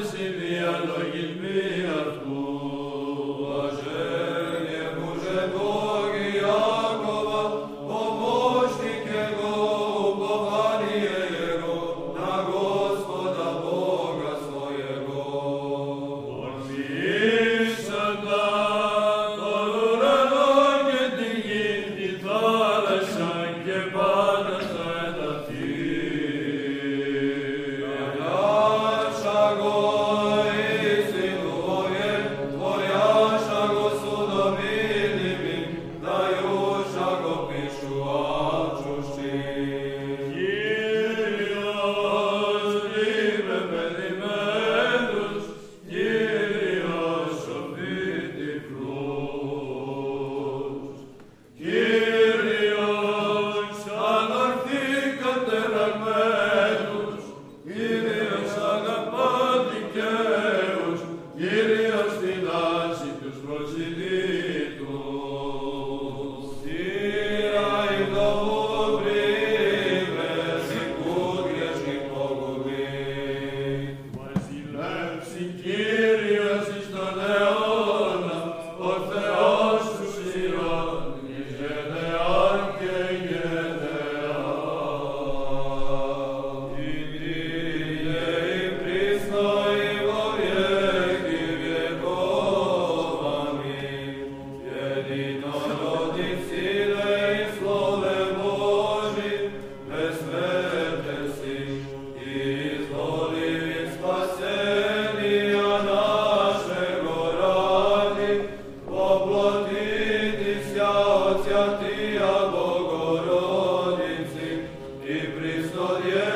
Você. Yeah.